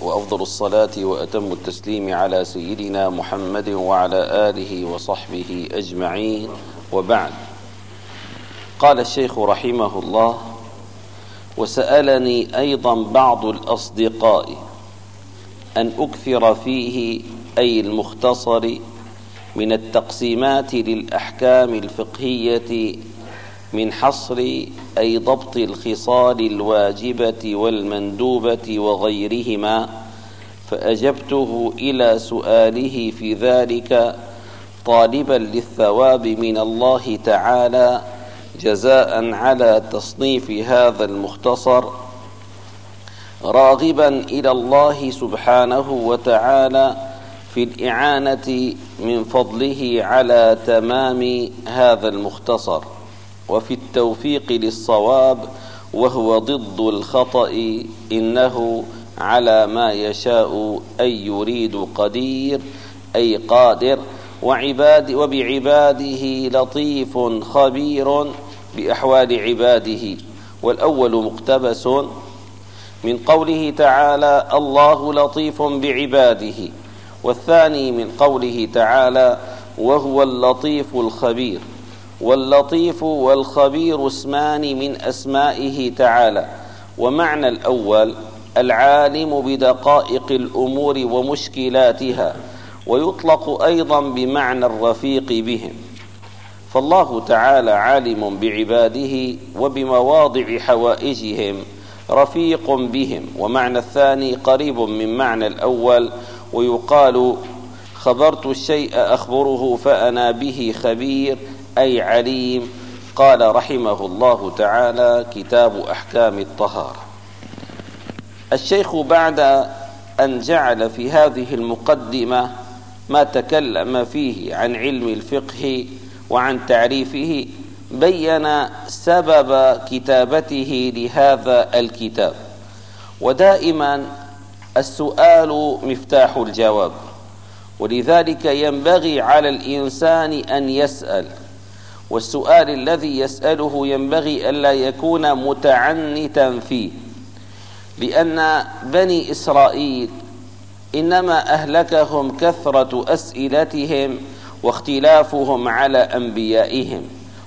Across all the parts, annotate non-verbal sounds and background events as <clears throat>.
وأفضل الصلاة وأتم التسليم على سيدنا محمد وعلى آله وصحبه أجمعين. وبعد. قال الشيخ رحمه الله وسألني أيضا بعض الأصدقاء أن أكثر فيه أي المختصر من التقسيمات للأحكام الفقهية من حصر أي ضبط الخصال الواجبة والمندوبة وغيرهما فأجبته إلى سؤاله في ذلك طالبا للثواب من الله تعالى جزاء على تصنيف هذا المختصر راغبا إلى الله سبحانه وتعالى في الإعانة من فضله على تمام هذا المختصر. وفي التوفيق للصواب وهو ضد الخطأ إنه على ما يشاء أي يريد قدير أي قادر وعباد وبعباده لطيف خبير بأحوال عباده والأول مقتبس من قوله تعالى الله لطيف بعباده والثاني من قوله تعالى وهو اللطيف الخبير واللطيف والخبير اسمان من أسمائه تعالى. ومعنى الأول العالم بدقائق الأمور ومشكلاتها ويطلق أيضا بمعنى الرفيق بهم. فالله تعالى عالم بعباده وبمواضع حوائجهم رفيق بهم. ومعنى الثاني قريب من معنى الأول ويقال خبرت الشيء أخبره فأنا به خبير أي عليم قال رحمه الله تعالى كتاب أحكام الطهارة. الشيخ بعد أن جعل في هذه المقدمة ما تكلم فيه عن علم الفقه وعن تعريفه بين سبب كتابته لهذا الكتاب. ودائما السؤال مفتاح الجواب. ولذلك ينبغي على الإنسان أن يسأل. والسؤال الذي يسأله ينبغي ألا يكون متعنتا فيه لأن بني إسرائيل إنما أهلكهم كثرة أسئلتهم واختلافهم على أنبيائهم.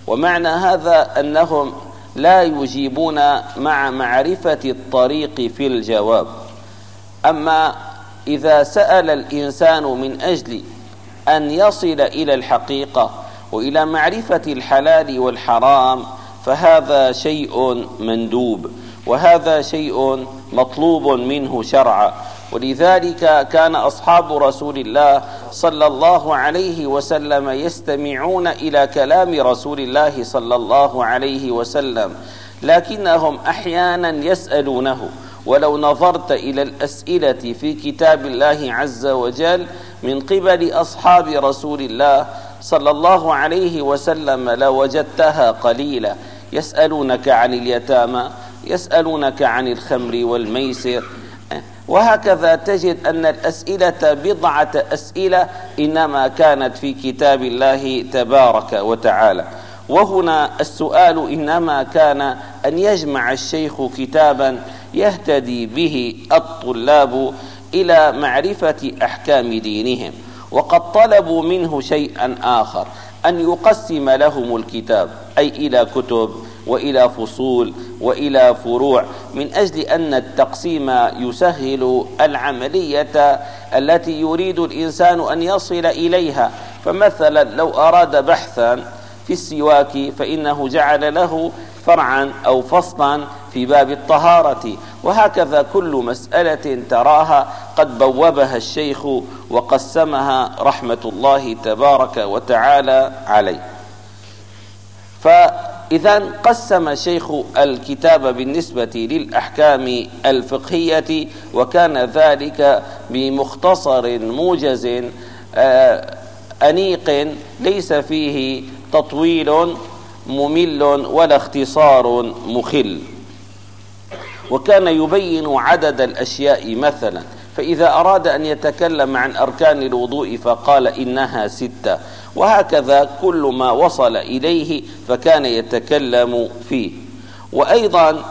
ومعنى هذا أنهم لا يجيبون مع معرفة الطريق في الجواب. أما إذا سأل الإنسان من أجل أن يصل إلى الحقيقة وإلى معرفة الحلال والحرام فهذا شيء مندوب وهذا شيء مطلوب منه شرعا. ولذلك كان أصحاب رسول الله صلى الله عليه وسلم يستمعون إلى كلام رسول الله صلى الله عليه وسلم لكنهم أحيانا يسألونه. ولو نظرت إلى الأسئلة في كتاب الله عز وجل من قبل أصحاب رسول الله صلى الله عليه وسلم لوجدتها قليلة يسألونك عن اليتامى يسألونك عن الخمر والميسر. وهكذا تجد أن الأسئلة بضعة أسئلة إنما كانت في كتاب الله تبارك وتعالى. وهنا السؤال إنما كان أن يجمع الشيخ كتابا يهتدي به الطلاب إلى معرفة أحكام دينهم. وقد طلبوا منه شيئا آخر أن يقسم لهم الكتاب أي إلى كتب وإلى فصول وإلى فروع من أجل أن التقسيم يسهل العملية التي يريد الإنسان أن يصل إليها. فمثلا لو أراد بحثا في السواك فإنه جعل له فرعا أو فصلا في باب الطهارة. وهكذا كل مسألة تراها قد بوبها الشيخ وقسمها رحمة الله تبارك وتعالى عليه. فإذا قسم شيخ الكتاب بالنسبة للأحكام الفقهية وكان ذلك بمختصر موجز آه، أنيق ليس فيه تطويل ممل ولا اختصار مخل. وكان يبين عدد الأشياء مثلا فإذا أراد أن يتكلم عن أركان الوضوء فقال إنها ستة وهكذا كل ما وصل إليه فكان يتكلم فيه. وأيضا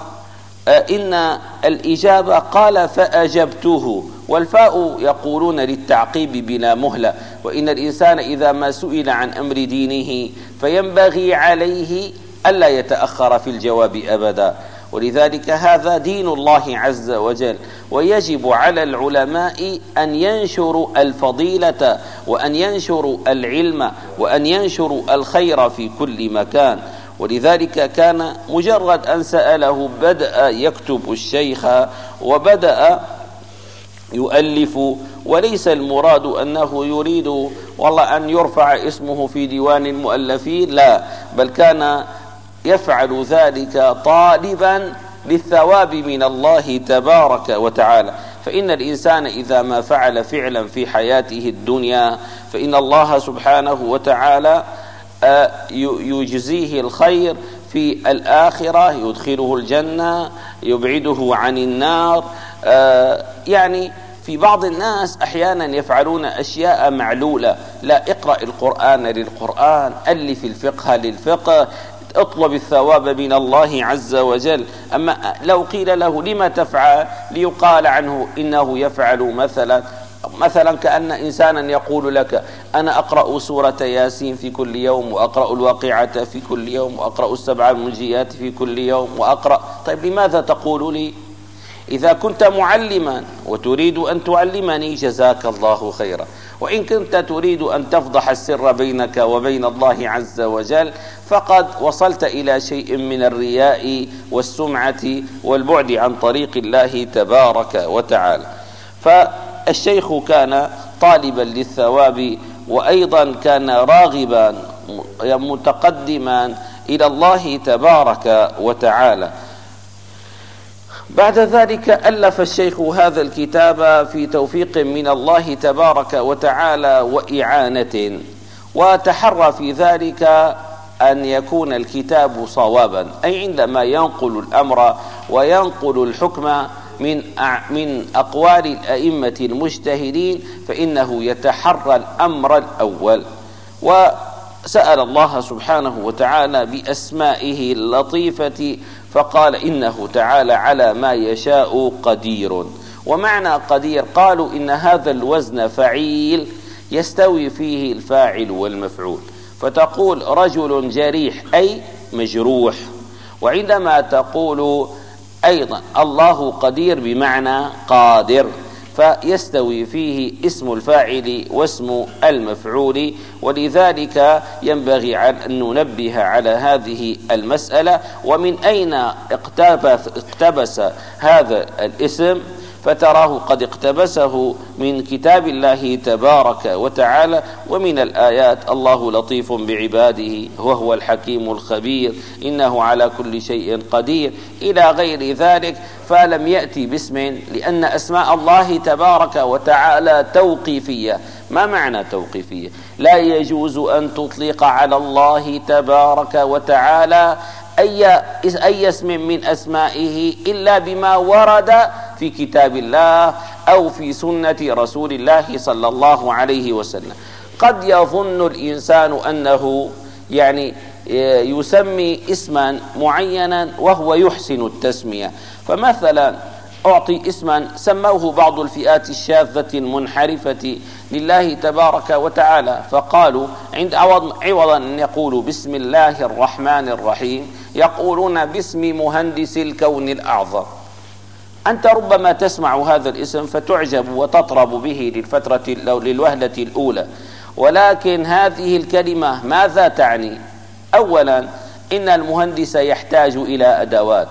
آه، إن الإجابة قال فأجبته والفاء يقولون للتعقيب بلا مهلة. وإن الإنسان إذا ما سئل عن أمر دينه فينبغي عليه ألا يتأخر في الجواب أبدا. ولذلك هذا دين الله عز وجل. ويجب على العلماء أن ينشروا الفضيلة وأن ينشروا العلم وأن ينشروا الخير في كل مكان. ولذلك كان مجرد أن سأله بدأ يكتب الشيخ وبدأ يؤلف. وليس المراد أنه يريد والله أن يرفع اسمه في ديوان المؤلفين لا بل كان يفعل ذلك طالبا للثواب من الله تبارك وتعالى. فإن الإنسان إذا ما فعل فعلا في حياته الدنيا فإن الله سبحانه وتعالى آه، يجزيه الخير في الآخرة يدخله الجنة يبعده عن النار آه، يعني في بعض الناس أحيانا يفعلون أشياء معلولة. لا اقرأ القرآن للقرآن ألف الفقه للفقه أطلب الثواب من الله عز وجل. أما لو قيل له لما تفعل؟ ليقال عنه إنه يفعل مثلا. مثلا كأن إنسانا يقول لك أنا أقرأ سورة ياسين في كل يوم وأقرأ الواقعة في كل يوم وأقرأ السبع المنجيات في كل يوم وأقرأ. طيب لماذا تقول لي إذا كنت معلما وتريد أن تعلمني جزاك الله خيرا. وإن كنت تريد أن تفضح السر بينك وبين الله عز وجل فقد وصلت إلى شيء من الرياء والسمعة والبعد عن طريق الله تبارك وتعالى. فالشيخ كان طالبا للثواب وأيضا كان راغبا متقدما إلى الله تبارك وتعالى. بعد ذلك ألف الشيخ هذا الكتاب في توفيق من الله تبارك وتعالى وإعانة. وتحرى في ذلك أن يكون الكتاب صوابا. أي عندما ينقل الأمر وينقل الحكم من من أقوال الأئمة المجتهدين فإنه يتحرى الأمر الأول. وسأل الله سبحانه وتعالى بأسمائه اللطيفة فقال إنه تعالى على ما يشاء قدير. ومعنى قدير قالوا إن هذا الوزن فعيل يستوي فيه الفاعل والمفعول. فتقول رجل جريح أي مجروح. وعندما تقول أيضا الله قدير بمعنى قادر. فيستوي فيه اسم الفاعل واسم المفعول ولذلك ينبغي أن ننبه على هذه المسألة. ومن أين اقتبس, هذا الاسم؟ فتراه قد اقتبسه من كتاب الله تبارك وتعالى ومن الآيات الله لطيف بعباده وهو الحكيم الخبير إنه على كل شيء قدير. إلى غير ذلك فلم يأتي باسم لأن أسماء الله تبارك وتعالى توقيفية. ما معنى توقيفية؟ لا يجوز أن تطلق على الله تبارك وتعالى أي, أي اسم من أسمائه إلا بما ورد في كتاب الله أو في سنة رسول الله صلى الله عليه وسلم. قد يظن الإنسان أنه يعني يسمي اسما معينا وهو يحسن التسمية. فمثلا أعطي اسما سموه بعض الفئات الشاذة المنحرفة لله تبارك وتعالى فقالوا عند عوض عوضا أن يقولوا بسم الله الرحمن الرحيم يقولون باسم مهندس الكون الأعظم. أنت ربما تسمع هذا الاسم فتعجب وتطرب به للفترة للوهلة الأولى. ولكن هذه الكلمة ماذا تعني؟ أولا إن المهندس يحتاج إلى أدوات.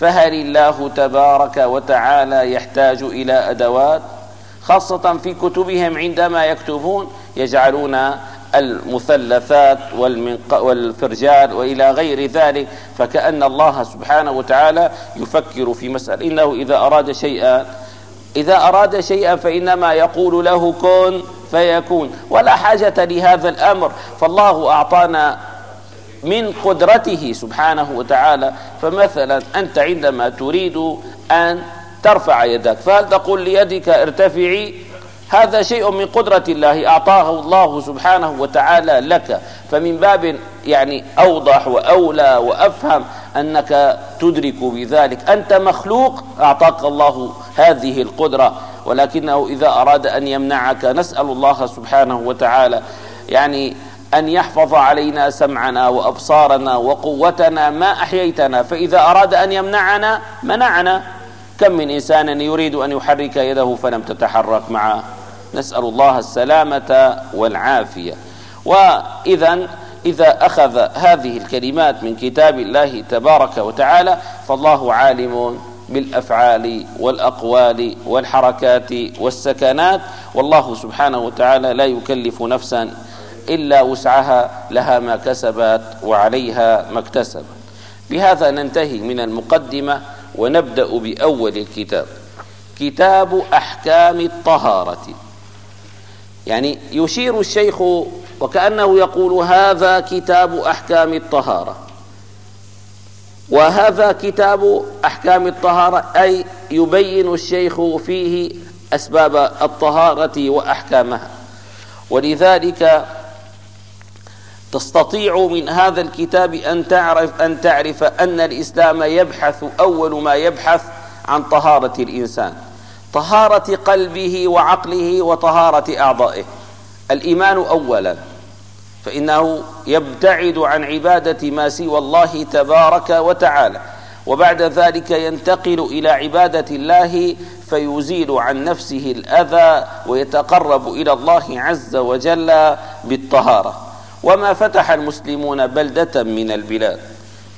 فهل الله تبارك وتعالى يحتاج إلى أدوات؟ خاصة في كتبهم عندما يكتبون يجعلون المثلثات والفرجال وإلى غير ذلك فكأن الله سبحانه وتعالى يفكر في مسألة. إنه إذا أراد شيئا إذا أراد شيئا فإنما يقول له كن فيكون. ولا حاجة لهذا الأمر. فالله أعطانا من قدرته سبحانه وتعالى. فمثلا أنت عندما تريد أن ترفع يدك فهل تقول ليدك ارتفعي؟ هذا شيء من قدرة الله. أعطاه الله سبحانه وتعالى لك. فمن باب يعني أوضح وأولى وأفهم أنك تدرك بذلك. أنت مخلوق أعطاك الله هذه القدرة. ولكنه إذا أراد أن يمنعك نسأل الله سبحانه وتعالى. يعني أن يحفظ علينا سمعنا وأبصارنا وقوتنا ما أحييتنا. فإذا أراد أن يمنعنا منعنا. كم من إنسان يريد أن يحرك يده فلم تتحرك معه. نسأل الله السلامة والعافية. وإذا إذا أخذ هذه الكلمات من كتاب الله تبارك وتعالى فالله عالم بالأفعال والأقوال والحركات والسكنات والله سبحانه وتعالى لا يكلف نفسا إلا وسعها لها ما كسبت وعليها ما اكتسبت. بهذا ننتهي من المقدمة ونبدأ بأول الكتاب كتاب أحكام الطهارة. يعني يشير الشيخ وكأنه يقول هذا كتاب أحكام الطهارة. وهذا كتاب أحكام الطهارة أي يبين الشيخ فيه أسباب الطهارة وأحكامها. ولذلك تستطيع من هذا الكتاب أن تعرف أن تعرف أن الإسلام يبحث أول ما يبحث عن طهارة الإنسان. طهارة قلبه وعقله وطهارة أعضائه. الإيمان اولا. فإنه يبتعد عن عبادة ما سوى الله تبارك وتعالى. وبعد ذلك ينتقل إلى عبادة الله فيزيل عن نفسه الأذى ويتقرب إلى الله عز وجل بالطهارة. وما فتح المسلمون بلدة من البلاد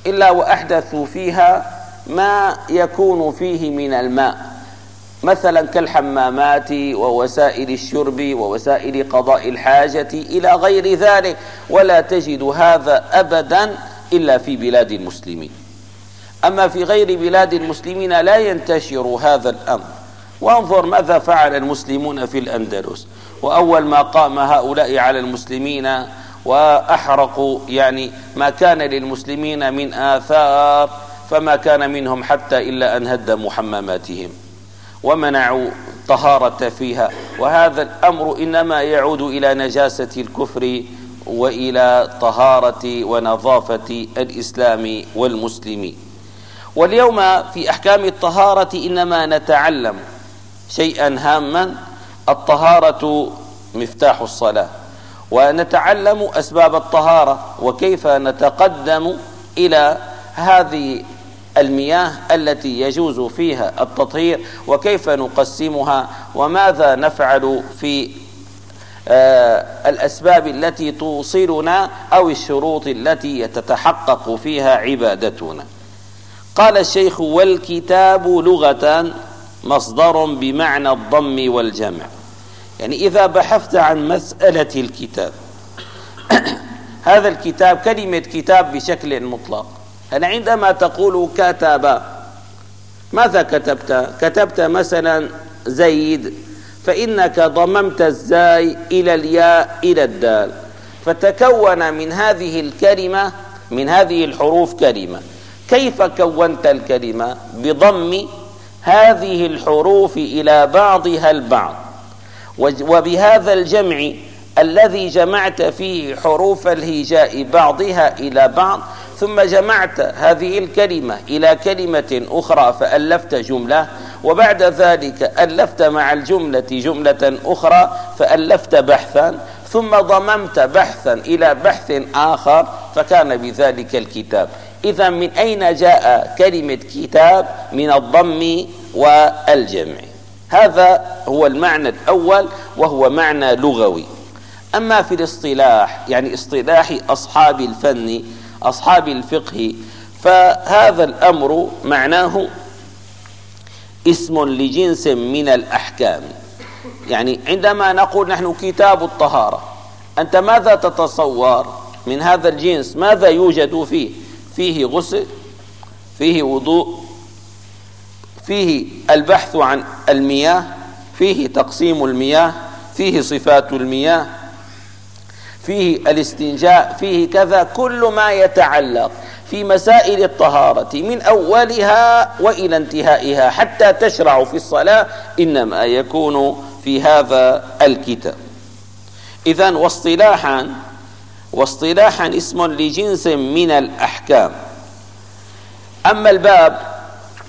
إلا وأحدثوا فيها ما يكون فيه من الماء. مثلا كالحمامات ووسائل الشرب ووسائل قضاء الحاجة إلى غير ذلك ولا تجد هذا أبدا إلا في بلاد المسلمين. أما في غير بلاد المسلمين لا ينتشر هذا الأمر. وانظر ماذا فعل المسلمون في الأندلس. وأول ما قام هؤلاء على المسلمين وأحرقوا يعني ما كان للمسلمين من آثار فما كان منهم حتى إلا أن هدموا حماماتهم. ومنعوا طهارة فيها. وهذا الأمر إنما يعود إلى نجاسة الكفر وإلى طهارة ونظافة الإسلام والمسلمين واليوم في أحكام الطهارة إنما نتعلم شيئا هاما الطهارة مفتاح الصلاة. ونتعلم أسباب الطهارة وكيف نتقدم إلى هذه المياه التي يجوز فيها التطهير وكيف نقسمها وماذا نفعل في آه الأسباب التي توصلنا أو الشروط التي تتحقق فيها عبادتنا. قال الشيخ والكتاب لغة مصدر بمعنى الضم والجمع. يعني إذا بحثت عن مسألة الكتاب <coughs> هذا الكتاب كلمة كتاب بشكل مطلق أنا عندما تقول كتب ماذا كتبت؟ كتبت مثلا زيد فإنك ضممت الزاي إلى الياء إلى الدال. فتكون من هذه الكلمة من هذه الحروف كلمة. كيف كونت الكلمة؟ بضم هذه الحروف إلى بعضها البعض. وبهذا الجمع الذي جمعت فيه حروف الهجاء بعضها إلى بعض ثم جمعت هذه الكلمة إلى كلمة أخرى فألفت جملة وبعد ذلك ألفت مع الجملة جملة أخرى فألفت بحثا ثم ضممت بحثا إلى بحث آخر فكان بذلك الكتاب. إذا من أين جاء كلمة كتاب؟ من الضم والجمع. هذا هو المعنى الأول وهو معنى لغوي. أما في الاصطلاح يعني اصطلاح أصحاب الفن أصحاب الفقه. فهذا الأمر معناه اسم لجنس من الأحكام. يعني عندما نقول نحن كتاب الطهارة أنت ماذا تتصور من هذا الجنس؟ ماذا يوجد فيه؟ فيه غسل فيه وضوء فيه البحث عن المياه فيه تقسيم المياه فيه صفات المياه. فيه الاستنجاء فيه كذا كل ما يتعلق في مسائل الطهارة من أولها وإلى انتهائها حتى تشرع في الصلاة إنما يكون في هذا الكتاب. إذا واصطلاحا واصطلاحا اسم لجنس من الأحكام. أما الباب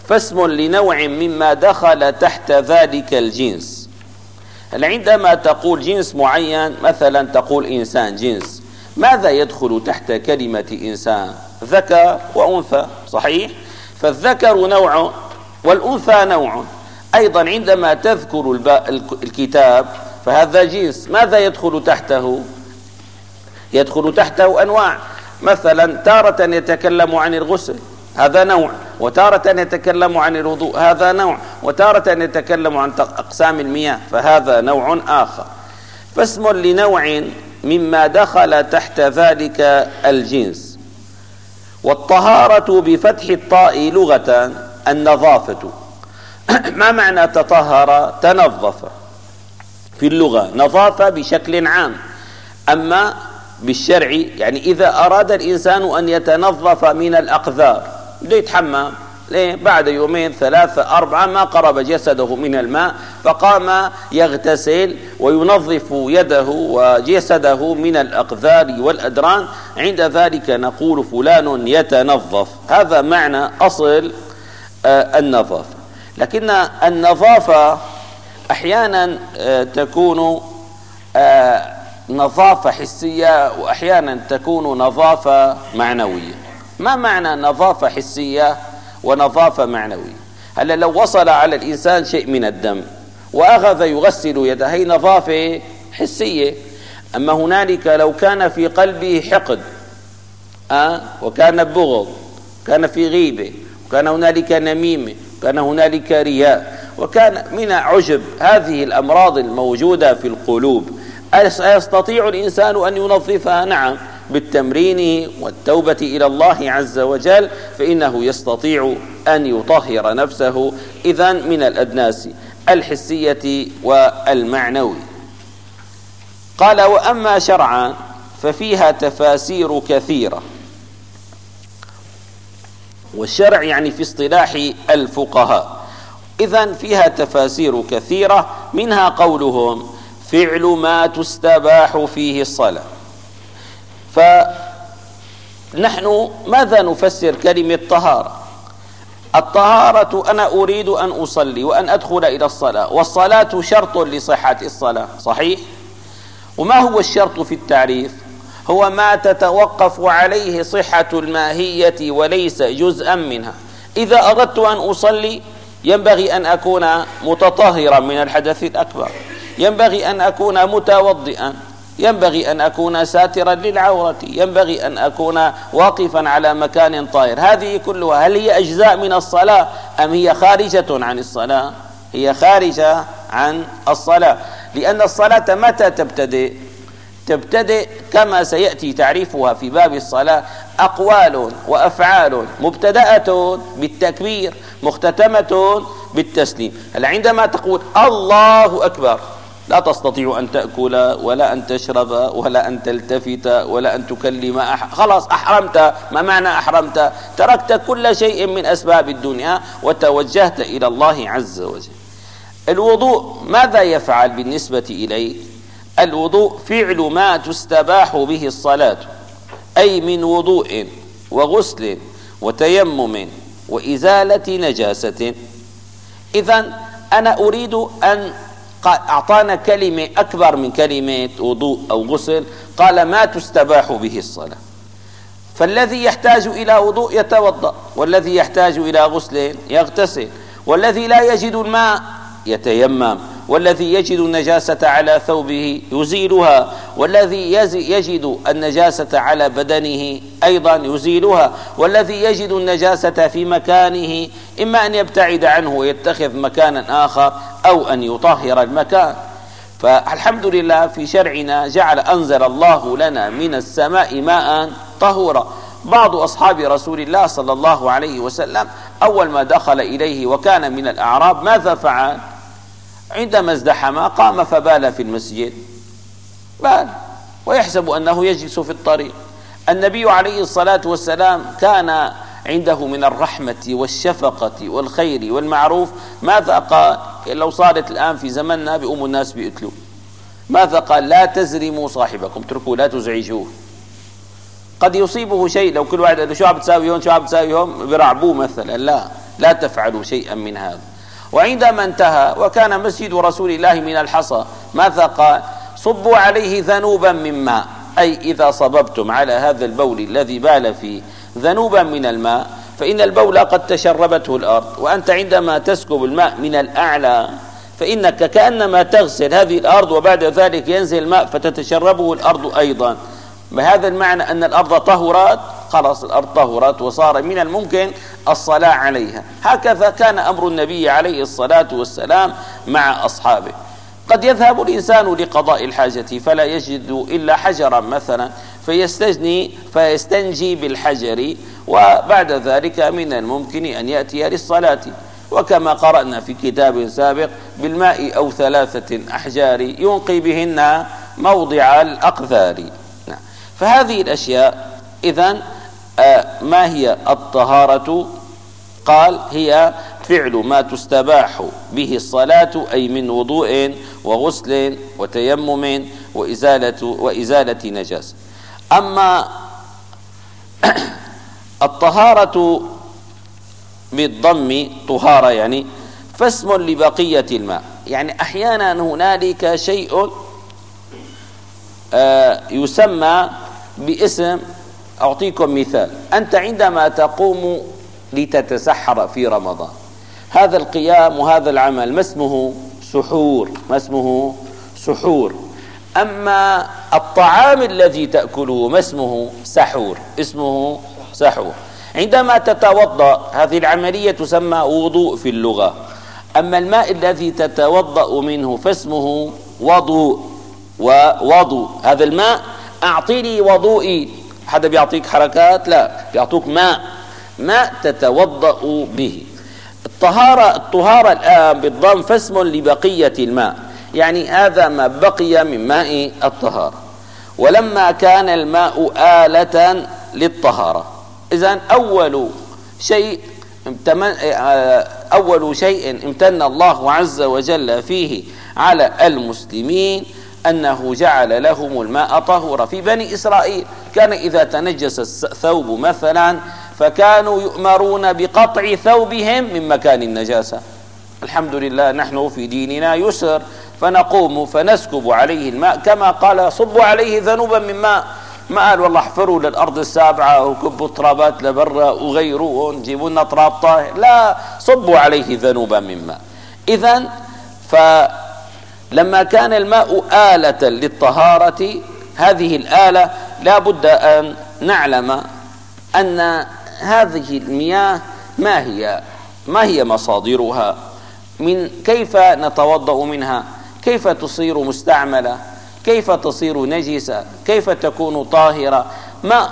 فاسم لنوع مما دخل تحت ذلك الجنس. عندما تقول جنس معين مثلا تقول إنسان جنس ماذا يدخل تحت كلمة إنسان؟ ذكر وأنثى صحيح؟ فالذكر نوع والأنثى نوع. أيضا عندما تذكر الكتاب فهذا جنس ماذا يدخل تحته؟ يدخل تحته أنواع. مثلا تارة يتكلم عن الغسل. هذا نوع. وتارة يتكلم عن الوضوء هذا نوع. وتارة يتكلم عن أقسام المياه فهذا نوع آخر. فاسم لنوع مما دخل تحت ذلك الجنس. والطهارة بفتح الطاء لغة النظافة. <clears throat> ما معنى تطهر؟ تنظف. في اللغة نظافة بشكل عام. أما بالشرع يعني إذا أراد الإنسان أن يتنظف من الأقذار بده يتحمم ليه بعد يومين ثلاثة أربعة ما قرب جسده من الماء فقام يغتسل وينظف يده وجسده من الأقذار والأدران. عند ذلك نقول فلان يتنظف. هذا معنى أصل آه، النظافة. لكن النظافة أحيانا آه، تكون آه، نظافة حسية وأحيانا تكون نظافة معنوية. ما معنى نظافة حسية ونظافة معنوية؟ هلا لو وصل على الإنسان شيء من الدم وأخذ يغسل يده هي نظافة حسية. أما هنالك لو كان في قلبه حقد أه؟ وكان بغض كان في غيبة وكان هنالك نميمة كان هنالك رياء وكان من عجب هذه الأمراض الموجودة في القلوب أيستطيع الإنسان أن ينظفها؟ نعم. بالتمرين والتوبة إلى الله عز وجل فإنه يستطيع أن يطهر نفسه. إذا من الأدناس الحسية والمعنوي. قال وأما شرعا ففيها تفاسير كثيرة. والشرع يعني في اصطلاح الفقهاء. إذا فيها تفاسير كثيرة منها قولهم فعل ما تستباح فيه الصلاة. فنحن ماذا نفسر؟ كلمة طهارة. الطهارة أنا أريد أن أصلي وأن أدخل إلى الصلاة والصلاة شرط لصحة الصلاة صحيح؟ وما هو الشرط في التعريف؟ هو ما تتوقف عليه صحة الماهية وليس جزءا منها. إذا أردت أن أصلي ينبغي أن أكون متطهرا من الحدث الأكبر. ينبغي أن أكون متوضئا. ينبغي أن أكون ساترا للعورة ينبغي أن أكون واقفا على مكان طاهر. هذه كلها هل هي أجزاء من الصلاة أم هي خارجة عن الصلاة؟ هي خارجة عن الصلاة. لأن الصلاة متى تبتدئ؟ تبتدئ كما سيأتي تعريفها في باب الصلاة أقوال وأفعال مبتدأة بالتكبير مختتمة بالتسليم. هل عندما تقول الله أكبر لا تستطيع أن تأكل ولا أن تشرب ولا أن تلتفت ولا أن تكلم أح... خلاص أحرمت. ما معنى أحرمت؟ تركت كل شيء من أسباب الدنيا وتوجهت إلى الله عز وجل. الوضوء ماذا يفعل بالنسبة إليه؟ الوضوء فعل ما تستباح به الصلاة أي من وضوء وغسل وتيمم وإزالة نجاسة. إذا أنا أريد أن أعطانا كلمة أكبر من كلمة وضوء أو غسل. قال ما تستباح به الصلاة. فالذي يحتاج إلى وضوء يتوضأ والذي يحتاج إلى غسل يغتسل والذي لا يجد الماء يتيمم. والذي يجد النجاسة على ثوبه يزيلها والذي يجد النجاسة على بدنه أيضا يزيلها والذي يجد النجاسة في مكانه إما أن يبتعد عنه ويتخذ مكانا آخر أو أن يطهر المكان. فالحمد لله في شرعنا جعل أنزل الله لنا من السماء ماء طهورا. بعض أصحاب رسول الله صلى الله عليه وسلم أول ما دخل إليه وكان من الأعراب ماذا فعل؟ عندما ازدحم قام فبال في المسجد. بال. ويحسب أنه يجلس في الطريق. النبي عليه الصلاة والسلام كان عنده من الرحمة والشفقة والخير والمعروف. ماذا قال؟ لو صارت الآن في زمننا بأم الناس بيقتلوا ماذا قال؟ لا تزرموا صاحبكم اتركوا لا تزعجوه. قد يصيبه شيء لو كل واحد شو عم تساوي هون شو عم تساوي هون برعبوه مثلا. لا لا تفعلوا شيئا من هذا. وعندما انتهى وكان مسجد رسول الله من الحصى ماذا قال صبوا عليه ذنوبا من ماء أي إذا صببتم على هذا البول الذي بال فيه ذنوبا من الماء فإن البول قد تشربته الأرض وأنت عندما تسكب الماء من الأعلى فإنك كأنما تغسل هذه الأرض وبعد ذلك ينزل الماء فتتشربه الأرض أيضا. بهذا المعنى أن الأرض طهرت خلاص الأرض طهرت وصار من الممكن الصلاة عليها. هكذا كان أمر النبي عليه الصلاة والسلام مع أصحابه. قد يذهب الإنسان لقضاء الحاجة فلا يجد إلا حجرا مثلا فيستجني فيستنجي بالحجر وبعد ذلك من الممكن أن يأتي للصلاة. وكما قرأنا في كتاب سابق بالماء أو ثلاثة أحجار ينقي بهن موضع الأقذار. نعم. فهذه الأشياء آه، ما هي الطهارة؟ قال هي فعل ما تستباح به الصلاة أي من وضوء وغسل وتيمم وإزالة, وإزالة نجاسة أما <coughs> الطهارة بالضم طهارة يعني فاسم لبقية الماء. يعني أحيانا هنالك شيء آه، يسمى باسم أعطيكم مثال. أنت عندما تقوم لتتسحر في رمضان هذا القيام وهذا العمل ما اسمه؟ سحور. ما اسمه؟ سحور. أما الطعام الذي تأكله ما اسمه؟ سحور. اسمه سحور. عندما تتوضأ هذه العملية تسمى وضوء في اللغة. أما الماء الذي تتوضأ منه فاسمه وضوء. ووضوء. هذا الماء أعطيني وضوئي حدا بيعطيك حركات؟ لا بيعطوك ماء. ماء تتوضأ به. الطهارة الطهارة الآن بالضم فاسم لبقية الماء. يعني هذا ما بقي من ماء الطهارة. ولما كان الماء آلة للطهارة. إذا أول شيء أول شيء امتن الله عز وجل فيه على المسلمين أنه جعل لهم الماء طهورا في بني إسرائيل. كان إذا تنجس الثوب مثلا فكانوا يؤمرون بقطع ثوبهم من مكان النجاسة. الحمد لله نحن في ديننا يسر فنقوم فنسكب عليه الماء كما قال صبوا عليه ذنوبا من ماء. ما قال والله احفروا للأرض السابعة وكبوا ترابات لبرا وغيروا ونجيبوا لنا تراب طاهر. لا صبوا عليه ذنوبا من ماء. إذا فلما كان الماء آلة للطهارة هذه الآلة لا بد أن نعلم أن هذه المياه ما هي ما هي مصادرها؟ من كيف نتوضأ منها؟ كيف تصير مستعملة؟ كيف تصير نجسة؟ كيف تكون طاهرة؟ ما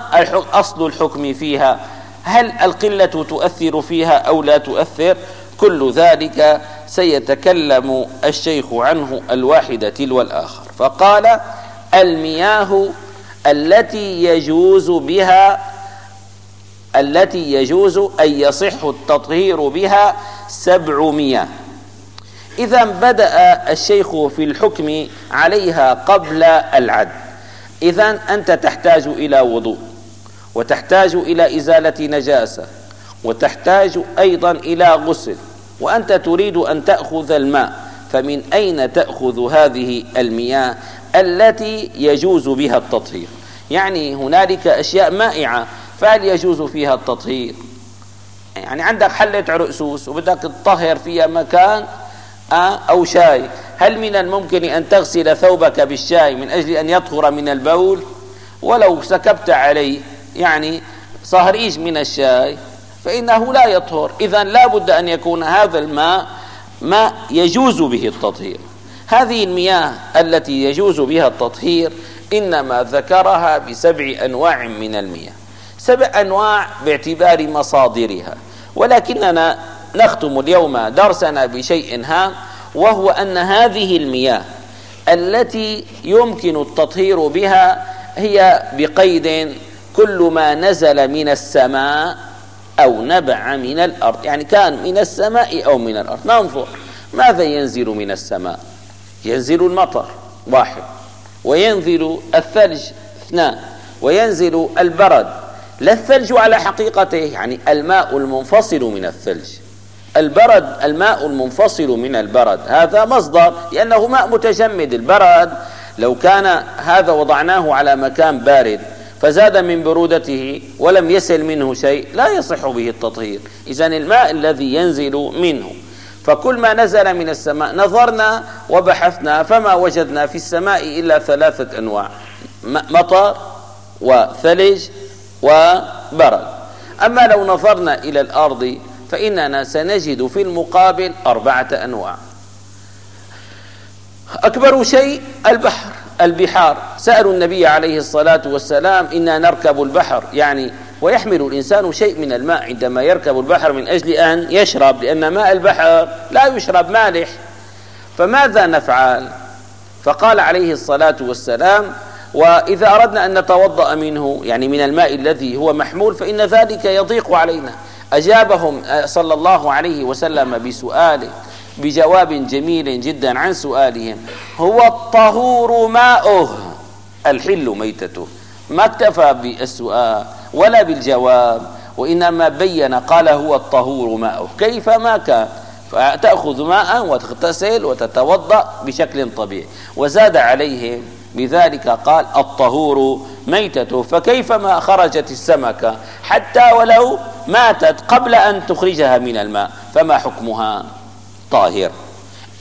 أصل الحكم فيها؟ هل القلة تؤثر فيها أو لا تؤثر؟ كل ذلك سيتكلم الشيخ عنه الواحد تلو الآخر. فقال المياه التي يجوز بها التي يجوز أن يصح التطهير بها سبعمية إذا بدأ الشيخ في الحكم عليها قبل العد. إذا أنت تحتاج إلى وضوء وتحتاج إلى إزالة نجاسة وتحتاج أيضا إلى غسل وأنت تريد أن تأخذ الماء فمن أين تأخذ هذه المياه التي يجوز بها التطهير؟ يعني هنالك أشياء مائعة فهل يجوز فيها التطهير. يعني عندك حلة عرقسوس وبدك تطهر فيها مكان آه، أو شاي. هل من الممكن أن تغسل ثوبك بالشاي من أجل أن يطهر من البول؟ ولو سكبت عليه يعني صهريج من الشاي. فإنه لا يطهر. إذا لا بد أن يكون هذا الماء ما يجوز به التطهير. هذه المياه التي يجوز بها التطهير إنما ذكرها بسبع أنواع من المياه. سبع أنواع باعتبار مصادرها. ولكننا نختم اليوم درسنا بشيء هام وهو أن هذه المياه التي يمكن التطهير بها هي بقيد كل ما نزل من السماء أو نبع من الأرض يعني كان من السماء أو من الأرض. ننظر ماذا ينزل من السماء؟ ينزل المطر واحد وينزل الثلج اثنان وينزل البرد. لا الثلج على حقيقته يعني الماء المنفصل من الثلج. البرد الماء المنفصل من البرد هذا مصدر لأنه ماء متجمد. البرد لو كان هذا وضعناه على مكان بارد فزاد من برودته ولم يسل منه شيء لا يصح به التطهير. إذا الماء الذي ينزل منه فكل ما نزل من السماء نظرنا وبحثنا فما وجدنا في السماء إلا ثلاثة أنواع مطر وثلج وبرد. أما لو نظرنا إلى الأرض فإننا سنجد في المقابل أربعة أنواع. أكبر شيء البحر. البحار. سألوا النبي عليه الصلاة والسلام إنا نركب البحر. يعني ويحمل الإنسان شيء من الماء عندما يركب البحر من أجل أن يشرب لأن ماء البحر لا يشرب مالح. فماذا نفعل؟ فقال عليه الصلاة والسلام وإذا أردنا أن نتوضأ منه يعني من الماء الذي هو محمول فإن ذلك يضيق علينا. أجابهم صلى الله عليه وسلم بسؤاله بجواب جميل جدا عن سؤالهم. هو الطهور ماؤه. الحل ميتته. ما اكتفى بالسؤال ولا بالجواب وإنما بين قال هو الطهور ماؤه. كيف ما كان؟ فتأخذ ماء وتغتسل وتتوضأ بشكل طبيعي. وزاد عليهم بذلك قال الطهور ميتته. فكيف ما خرجت السمكة حتى ولو ماتت قبل أن تخرجها من الماء؟ فما حكمها؟ طاهر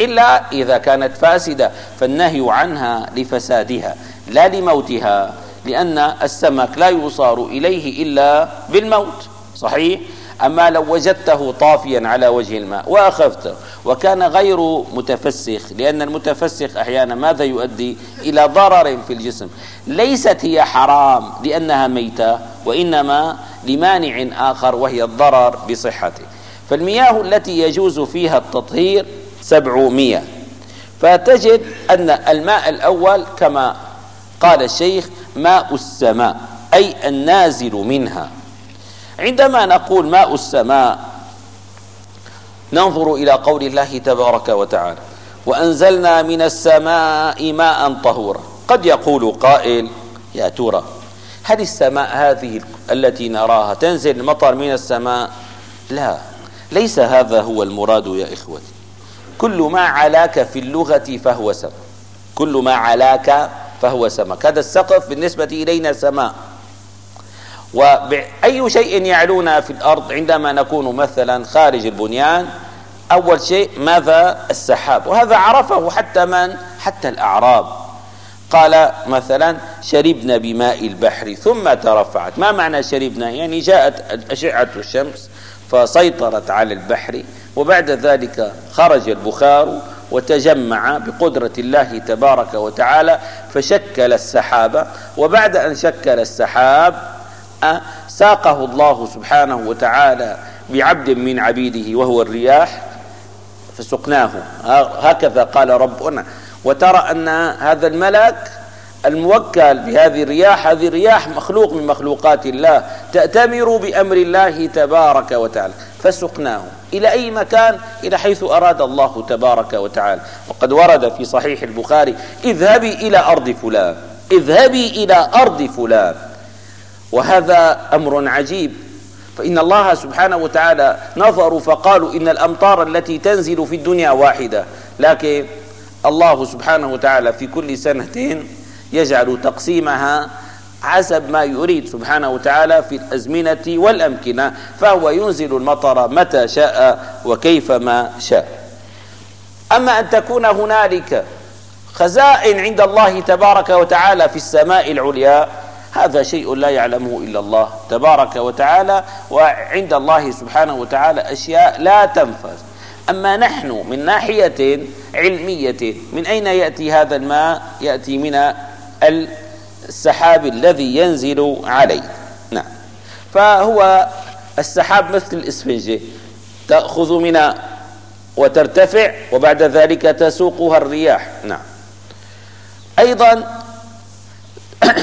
إلا إذا كانت فاسدة فالنهي عنها لفسادها لا لموتها لأن السمك لا يصار إليه إلا بالموت. صحيح؟ أما لو وجدته طافيا على وجه الماء وأخذته وكان غير متفسخ لأن المتفسخ أحيانا ماذا يؤدي إلى ضرر في الجسم؟ ليست هي حرام لأنها ميتة وإنما لمانع آخر وهي الضرر بصحته. فالمياه التي يجوز فيها التطهير سبعمية. فتجد أن الماء الأول كما قال الشيخ ماء السماء أي النازل منها. عندما نقول ماء السماء ننظر إلى قول الله تبارك وتعالى وأنزلنا من السماء ماء طهورا. قد يقول قائل يا ترى هل السماء هذه التي نراها تنزل المطر من السماء؟ لا. ليس هذا هو المراد يا إخوتي. كل ما علاك في اللغة فهو سماء. كل ما علاك فهو سمك هذا السقف بالنسبة إلينا سماء. وأي شيء يعلونا في الأرض عندما نكون مثلا خارج البنيان أول شيء ماذا؟ السحاب. وهذا عرفه حتى من؟ حتى الأعراب. قال مثلا شربنا بماء البحر ثم ترفعت. ما معنى شربنا؟ يعني جاءت أشعة الشمس فسيطرت على البحر وبعد ذلك خرج البخار وتجمع بقدرة الله تبارك وتعالى فشكل السحاب وبعد أن شكل السحاب ساقه الله سبحانه وتعالى بعبد من عبيده وهو الرياح فسقناه. هكذا قال ربنا. وترى أن هذا الملك الموكل بهذه الرياح هذه الرياح مخلوق من مخلوقات الله تأتمر بأمر الله تبارك وتعالى. فسقناه إلى أي مكان؟ إلى حيث أراد الله تبارك وتعالى. وقد ورد في صحيح البخاري اذهبي إلى أرض فلان اذهبي إلى أرض فلان. وهذا أمر عجيب. فإن الله سبحانه وتعالى نظروا فقالوا إن الأمطار التي تنزل في الدنيا واحدة. لكن الله سبحانه وتعالى في كل سنة يجعل تقسيمها حسب ما يريد سبحانه وتعالى في الأزمنة والأمكنة فهو ينزل المطر متى شاء وكيفما شاء. أما أن تكون هنالك خزائن عند الله تبارك وتعالى في السماء العليا هذا شيء لا يعلمه إلا الله تبارك وتعالى وعند الله سبحانه وتعالى أشياء لا تنفذ. أما نحن من ناحية علمية من أين يأتي هذا الماء؟ يأتي من السحاب الذي ينزل عليه. نعم. فهو السحاب مثل الإسفنجة تأخذ من وترتفع وبعد ذلك تسوقها الرياح. نعم. أيضا <coughs>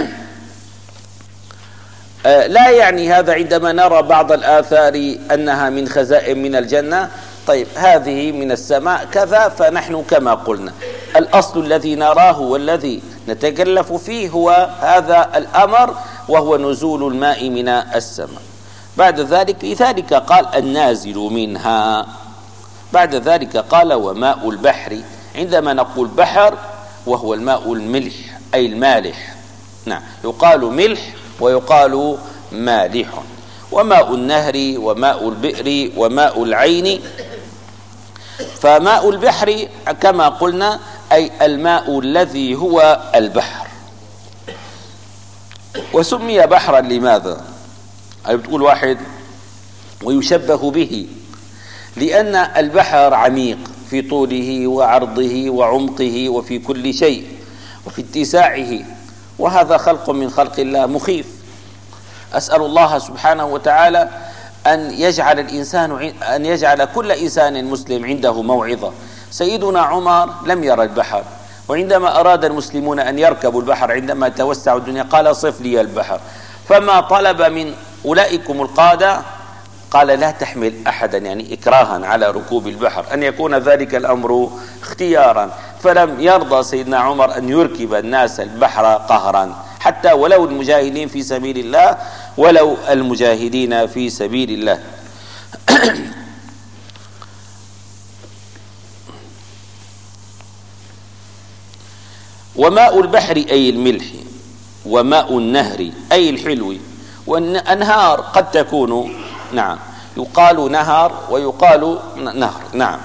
لا يعني هذا عندما نرى بعض الآثار أنها من خزائن من الجنة. طيب هذه من السماء كذا فنحن كما قلنا. الأصل الذي نراه والذي نتكلف فيه هو هذا الأمر وهو نزول الماء من السماء. بعد ذلك لذلك قال النازل منها. بعد ذلك قال وماء البحر. عندما نقول بحر وهو الماء الملح أي المالح. نعم يقال ملح ويقال مالح. وماء النهر وماء البئر وماء العين. فماء البحر كما قلنا أي الماء الذي هو البحر. وسمي بحرا لماذا؟ أي بتقول واحد ويشبه به لأن البحر عميق في طوله وعرضه وعمقه وفي كل شيء وفي اتساعه وهذا خلق من خلق الله مخيف. أسأل الله سبحانه وتعالى أن يجعل الإنسان أن يجعل كل إنسان مسلم عنده موعظة. سيدنا عمر لم يرى البحر. وعندما أراد المسلمون أن يركبوا البحر عندما توسعوا الدنيا قال صف لي البحر. فما طلب من أولئكم القادة؟ قال لا تحمل أحدا يعني إكراها على ركوب البحر. أن يكون ذلك الأمر اختيارا. فلم يرضى سيدنا عمر أن يركب الناس البحر قهرا. حتى ولو المجاهدين في سبيل الله ولو المجاهدين في سبيل الله. وماء البحر أي الملح وماء النهر أي الحلو والأنهار قد تكون نعم يقال نهر ويقال نهر نعم.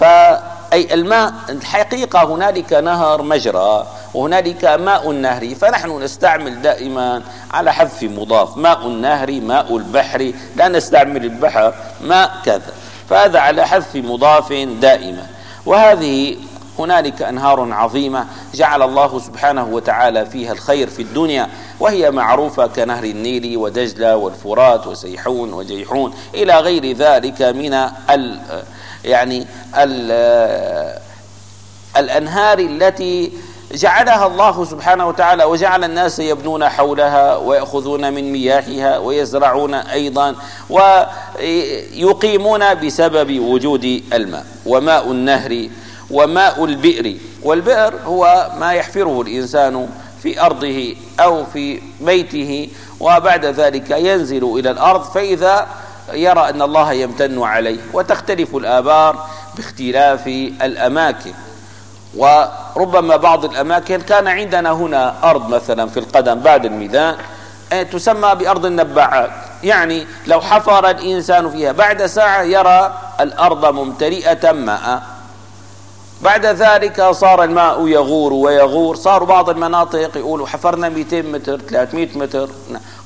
فأي الماء الحقيقة هنالك نهر مجرى وهنالك ماء النهر فنحن نستعمل دائما على حذف مضاف ماء النهر ماء البحر لا نستعمل البحر ماء كذا. فهذا على حذف مضاف دائما. وهذه هنالك أنهار عظيمة جعل الله سبحانه وتعالى فيها الخير في الدنيا وهي معروفة كنهر النيل ودجلة والفرات وسيحون وجيحون إلى غير ذلك من ال يعني ال الأنهار التي جعلها الله سبحانه وتعالى وجعل الناس يبنون حولها ويأخذون من مياهها ويزرعون أيضا ويقيمون بسبب وجود الماء وماء النهر. وماء البئر. والبئر هو ما يحفره الإنسان في أرضه أو في بيته وبعد ذلك ينزل إلى الأرض فإذا يرى أن الله يمتن عليه. وتختلف الآبار باختلاف الأماكن. وربما بعض الأماكن كان عندنا هنا أرض مثلا في القدم بعد الميدان آه، تسمى بأرض النباعات يعني لو حفر الإنسان فيها بعد ساعة يرى الأرض ممتلئة ماء. بعد ذلك صار الماء يغور ويغور. صار بعض المناطق يقولوا حفرنا 200 متر 300 متر.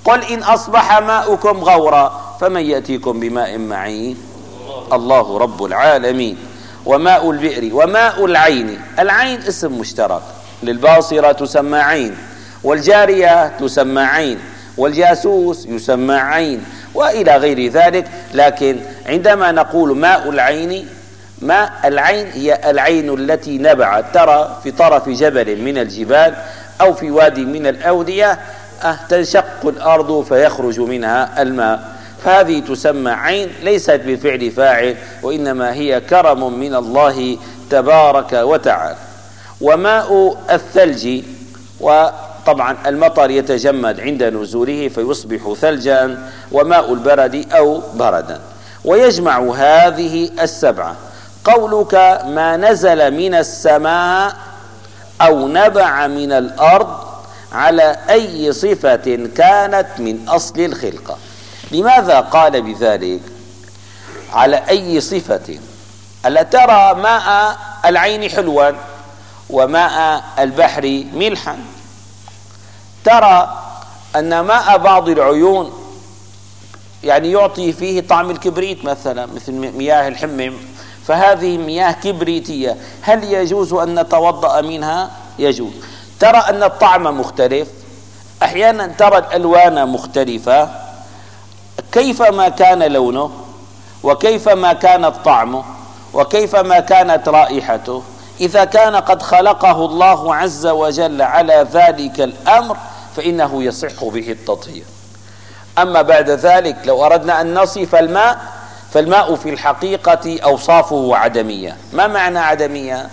قل إن أصبح ماؤكم غورا فمن يأتيكم بماء معين؟ الله رب العالمين. وماء البئر وماء العين. العين اسم مشترك. للباصرة تسمى عين والجارية تسمى عين والجاسوس يسمى عين وإلى غير ذلك. لكن عندما نقول ماء العين ماء العين هي العين التي نبعت ترى في طرف جبل من الجبال أو في وادي من الأودية أه تنشق الأرض فيخرج منها الماء. فهذه تسمى عين ليست بفعل فاعل وإنما هي كرم من الله تبارك وتعالى. وماء الثلج وطبعا المطر يتجمد عند نزوله فيصبح ثلجا وماء البرد أو بردا. ويجمع هذه السبعة. قولك ما نزل من السماء أو نبع من الأرض على أي صفة كانت من أصل الخلقة. لماذا قال بذلك؟ على أي صفة؟ ألا ترى ماء العين حلوا وماء البحر ملحا. ترى أن ماء بعض العيون يعني يعطي فيه طعم الكبريت مثلا مثل مياه الحمم فهذه مياه كبريتية. هل يجوز أن نتوضأ منها؟ يجوز. ترى أن الطعم مختلف. أحيانا ترى الألوان مختلفة. كيفما كان لونه؟ وكيفما كانت طعمه وكيفما كانت رائحته؟ إذا كان قد خلقه الله عز وجل على ذلك الأمر فإنه يصح به التطهير. أما بعد ذلك لو أردنا أن نصف الماء فالماء في الحقيقة أوصافه عدمية. ما معنى عدمية؟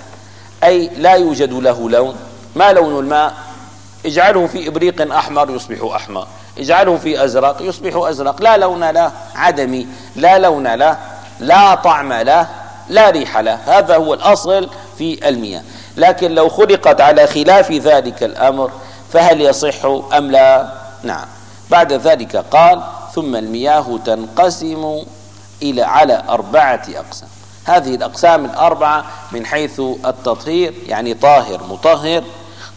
أي لا يوجد له لون. ما لون الماء؟ اجعله في إبريق أحمر يصبح أحمر. اجعله في أزرق يصبح أزرق. لا لون له عدمي. لا لون له لا طعم له لا ريح له. هذا هو الأصل في المياه. لكن لو خلقت على خلاف ذلك الأمر فهل يصح أم لا؟ نعم. بعد ذلك قال ثم المياه تنقسم إلى على أربعة أقسام. هذه الأقسام الأربعة من حيث التطهير يعني طاهر مطهر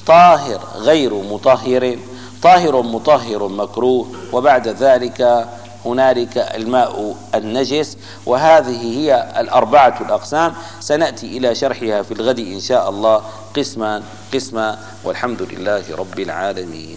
طاهر غير مطهر طاهر مطهر مكروه وبعد ذلك هنالك الماء النجس. وهذه هي الأربعة الأقسام. سنأتي إلى شرحها في الغد إن شاء الله قسما قسما والحمد لله رب العالمين.